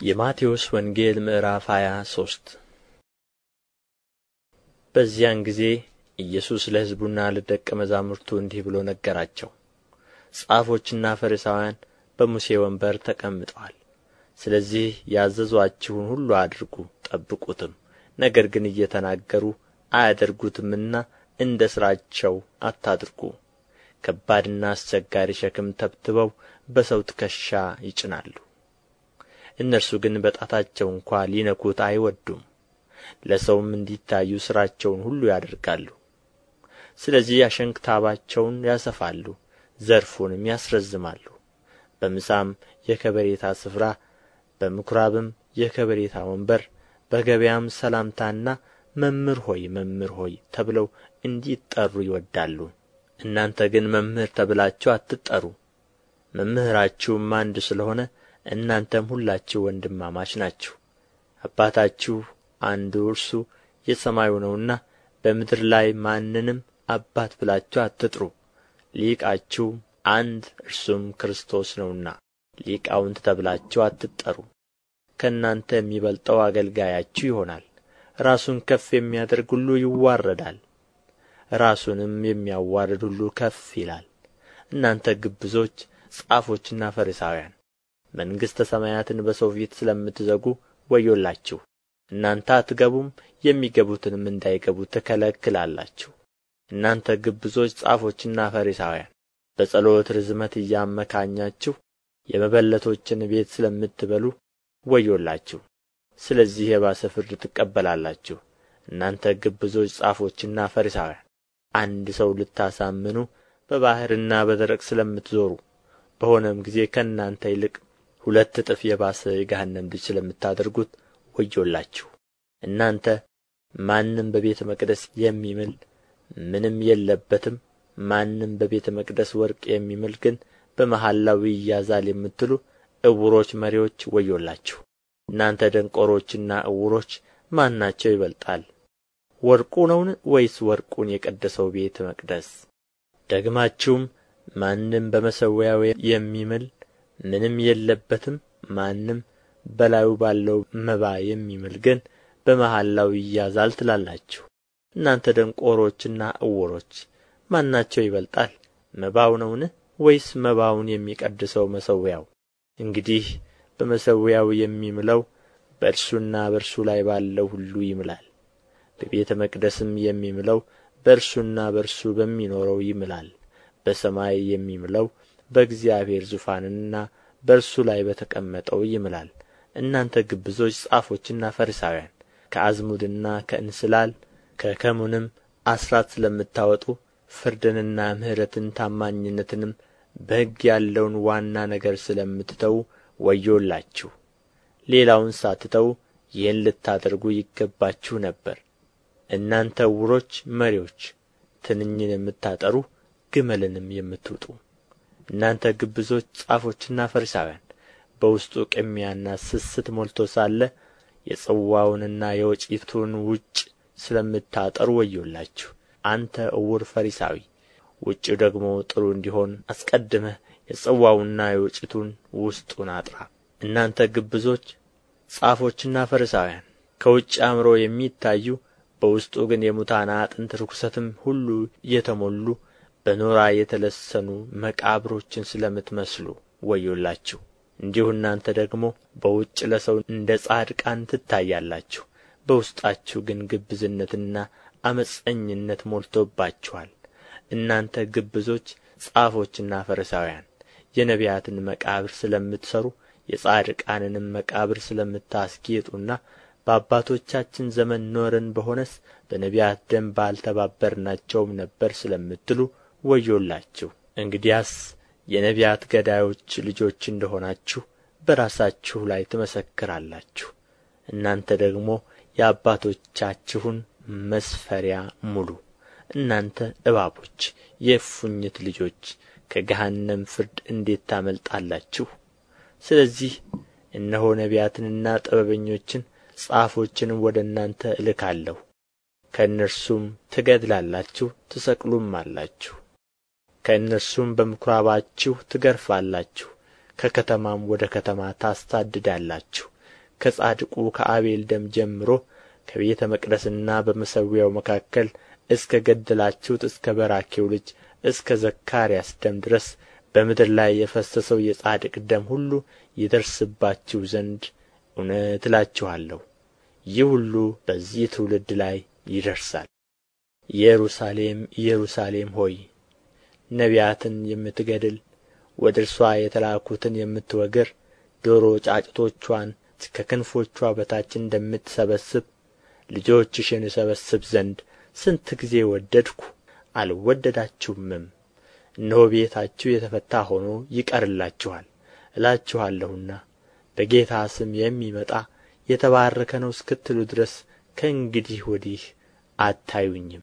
የማቴዎስ ወንጌል ምዕራፍ ሃያ ሶስት በዚያን ጊዜ ኢየሱስ ለሕዝቡና ለደቀ መዛሙርቱ እንዲህ ብሎ ነገራቸው። ጻፎችና ፈሪሳውያን በሙሴ ወንበር ተቀምጠዋል። ስለዚህ ያዘዟችሁን ሁሉ አድርጉ ጠብቁትም። ነገር ግን እየተናገሩ አያደርጉትምና እንደ ሥራቸው አታድርጉ። ከባድና አስቸጋሪ ሸክም ተብትበው በሰው ትከሻ ይጭናሉ እነርሱ ግን በጣታቸው እንኳ ሊነኩት አይወዱም። ለሰውም እንዲታዩ ሥራቸውን ሁሉ ያደርጋሉ። ስለዚህ አሸንክታባቸውን ያሰፋሉ ዘርፉንም ያስረዝማሉ። በምሳም የከበሬታ ስፍራ በምኵራብም የከበሬታ ወንበር በገበያም ሰላምታና መምህር ሆይ መምህር ሆይ ተብለው እንዲጠሩ ይወዳሉ። እናንተ ግን መምህር ተብላችሁ አትጠሩ። መምህራችሁም አንድ ስለ ሆነ እናንተም ሁላችሁ ወንድማማች ናችሁ። አባታችሁ አንዱ እርሱ የሰማዩ ነውና በምድር ላይ ማንንም አባት ብላችሁ አትጥሩ። ሊቃችሁም አንድ እርሱም ክርስቶስ ነውና ሊቃውንት ተብላችሁ አትጠሩ። ከእናንተ የሚበልጠው አገልጋያችሁ ይሆናል። ራሱን ከፍ የሚያደርግ ሁሉ ይዋረዳል። ራሱንም የሚያዋርድ ሁሉ ከፍ ይላል። እናንተ ግብዞች ጻፎችና ፈሪሳውያን መንግሥተ ሰማያትን በሰው ፊት ስለምትዘጉ ወዮላችሁ። እናንተ አትገቡም የሚገቡትንም እንዳይገቡ ትከለክላላችሁ። እናንተ ግብዞች ጻፎችና ፈሪሳውያን በጸሎት ርዝመት እያመካኛችሁ የመበለቶችን ቤት ስለምትበሉ ወዮላችሁ። ስለዚህ የባሰ ፍርድ ትቀበላላችሁ። እናንተ ግብዞች ጻፎችና ፈሪሳውያን አንድ ሰው ልታሳምኑ በባሕርና በደረቅ ስለምትዞሩ በሆነም ጊዜ ከእናንተ ይልቅ ሁለት እጥፍ የባሰ የገሃነም ልጅ ስለምታደርጉት ወዮላችሁ። እናንተ ማንም በቤተ መቅደስ የሚምል ምንም የለበትም። ማንም በቤተ መቅደስ ወርቅ የሚምል ግን በመሐላው ይያዛል የምትሉ ዕውሮች መሪዎች ወዮላችሁ። እናንተ ደንቆሮችና ዕውሮች ማናቸው ይበልጣል? ወርቁ ነውን? ወይስ ወርቁን የቀደሰው ቤተ መቅደስ? ደግማችሁም ማንም በመሠዊያው የሚምል ምንም የለበትም። ማንም በላዩ ባለው መባ የሚምል ግን በመሐላው ይያዛል ትላላችሁ። እናንተ ደንቆሮችና ዕውሮች ማናቸው ይበልጣል? መባው ነውን? ወይስ መባውን የሚቀድሰው መሠዊያው? እንግዲህ በመሠዊያው የሚምለው በእርሱና በእርሱ ላይ ባለው ሁሉ ይምላል። በቤተ መቅደስም የሚምለው በእርሱና በእርሱ በሚኖረው ይምላል። በሰማይ የሚምለው በእግዚአብሔር ዙፋንና በእርሱ ላይ በተቀመጠው ይምላል። እናንተ ግብዞች ጻፎችና ፈሪሳውያን ከአዝሙድና ከእንስላል ከከሙንም አስራት ስለምታወጡ ፍርድንና ምሕረትን ታማኝነትንም በሕግ ያለውን ዋና ነገር ስለምትተዉ ወዮላችሁ። ሌላውን ሳትተዉ ይህን ልታደርጉ ይገባችሁ ነበር። እናንተ ዕውሮች መሪዎች ትንኝን የምታጠሩ ግመልንም የምትውጡ እናንተ ግብዞች ጻፎችና ፈሪሳውያን በውስጡ ቅሚያና ስስት ሞልቶ ሳለ የጽዋውንና የወጭቱን ውጭ ስለምታጠሩ ወዮላችሁ። አንተ ዕውር ፈሪሳዊ ውጭው ደግሞ ጥሩ እንዲሆን አስቀድመህ የጽዋውንና የወጭቱን ውስጡን አጥራ። እናንተ ግብዞች ጻፎችና ፈሪሳውያን ከውጭ አምረው የሚታዩ በውስጡ ግን የሙታን አጥንት ርኵሰትም ሁሉ የተሞሉ በኖራ የተለሰኑ መቃብሮችን ስለምትመስሉ ወዮላችሁ። እንዲሁ እናንተ ደግሞ በውጭ ለሰው እንደ ጻድቃን ትታያላችሁ። በውስጣችሁ ግን ግብዝነትና ዓመፀኝነት ሞልቶባችኋል። እናንተ ግብዞች ጻፎችና ፈሪሳውያን የነቢያትን መቃብር ስለምትሠሩ የጻድቃንንም መቃብር ስለምታስጌጡና በአባቶቻችን ዘመን ኖረን በሆነስ በነቢያት ደም ባልተባበርናቸውም ነበር ስለምትሉ ወዮላችሁ። እንግዲያስ የነቢያት ገዳዮች ልጆች እንደ ሆናችሁ በራሳችሁ ላይ ትመሰክራላችሁ። እናንተ ደግሞ የአባቶቻችሁን መስፈሪያ ሙሉ። እናንተ እባቦች የእፉኝት ልጆች ከገሃነም ፍርድ እንዴት ታመልጣላችሁ? ስለዚህ እነሆ ነቢያትንና ጥበበኞችን ጻፎችንም ወደ እናንተ እልካለሁ። ከእነርሱም ትገድላላችሁ ትሰቅሉማላችሁ ከእነርሱም በምኵራባችሁ ትገርፋላችሁ ከከተማም ወደ ከተማ ታሳድዳላችሁ። ከጻድቁ ከአቤል ደም ጀምሮ ከቤተ መቅደስና በመሠዊያው መካከል እስከ ገደላችሁት እስከ በራኬው ልጅ እስከ ዘካርያስ ደም ድረስ በምድር ላይ የፈሰሰው የጻድቅ ደም ሁሉ ይደርስባችሁ ዘንድ እውነት እላችኋለሁ ይህ ሁሉ በዚህ ትውልድ ላይ ይደርሳል። ኢየሩሳሌም ኢየሩሳሌም ሆይ ነቢያትን የምትገድል ወደ እርስዋ የተላኩትን የምትወግር ዶሮ ጫጩቶቿን ከክንፎቿ በታች እንደምትሰበስብ ልጆችሽን እሰበስብ ዘንድ ስንት ጊዜ ወደድሁ! አልወደዳችሁምም። እነሆ ቤታችሁ የተፈታ ሆኖ ይቀርላችኋል እላችኋለሁና በጌታ ስም የሚመጣ የተባረከ ነው እስክትሉ ድረስ ከእንግዲህ ወዲህ አታዩኝም